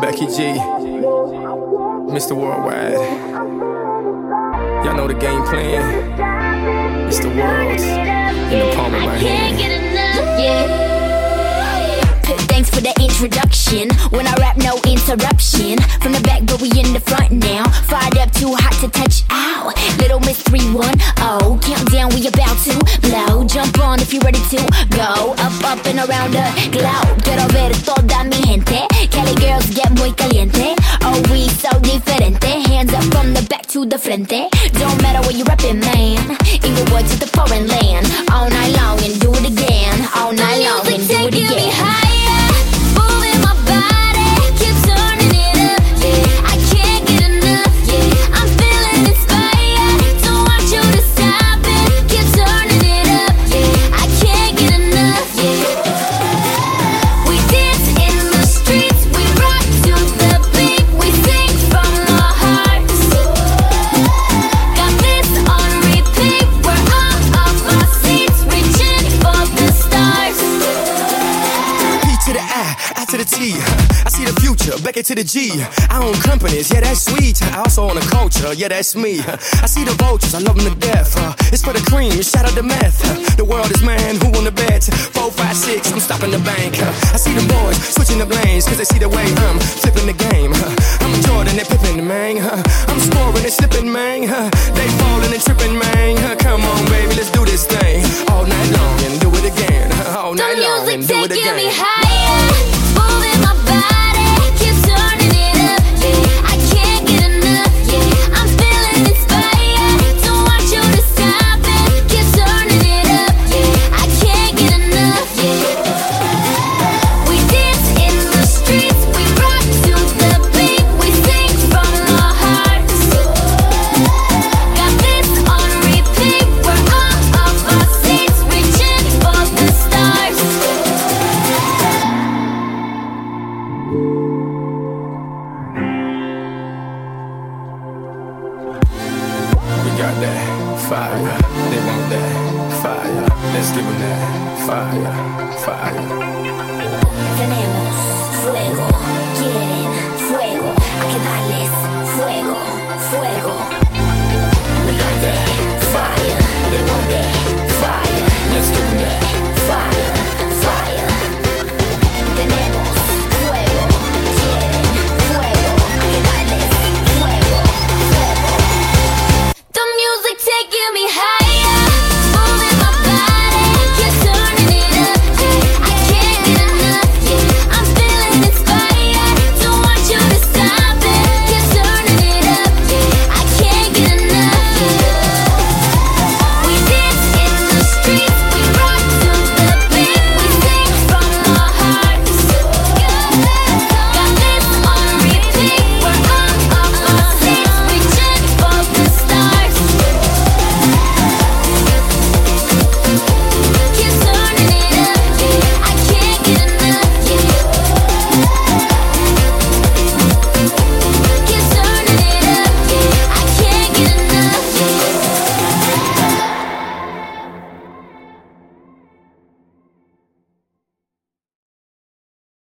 Becky G, Mr. Worldwide. Y'all know the game plan. It's the world in the palm of my hand. Thanks for the introduction. When I interruption. From the back, but we in the front now. Fired up, too hot to touch. Ow, little Miss 310. Countdown, we about to blow. Jump on if you're ready to go. Up, up, and around the globe. Quiero ver toda mi gente. Cali girls get muy caliente. Oh, we so diferente. Hands up from the back to the frente. Don't matter where you reppin', man. I, to the T. I see the future, back it to the G. I own companies, yeah, that's sweet. I also own a culture, yeah, that's me. I see the vultures, I love them to death. Uh, It's for the cream, shout out the meth. The world is man, who on the bet? Four, five, six, I'm stopping the bank. Uh, I see the boys switching the lanes, cause they see the way I'm flipping the game. Uh, I'm Jordan, they Pippen, man. I'm scoring and slipping, man. They falling and tripping, man. Come on, baby, let's do this thing. All night long and do it again. All night long and do it again. Fire. They want that fire. Let's give them that fire. Fire. Vanilla.